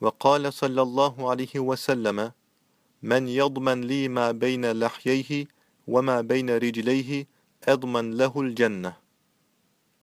وقال صلى الله عليه وسلم من يضمن لي ما بين لحييه وما بين رجليه أضمن له الجنة.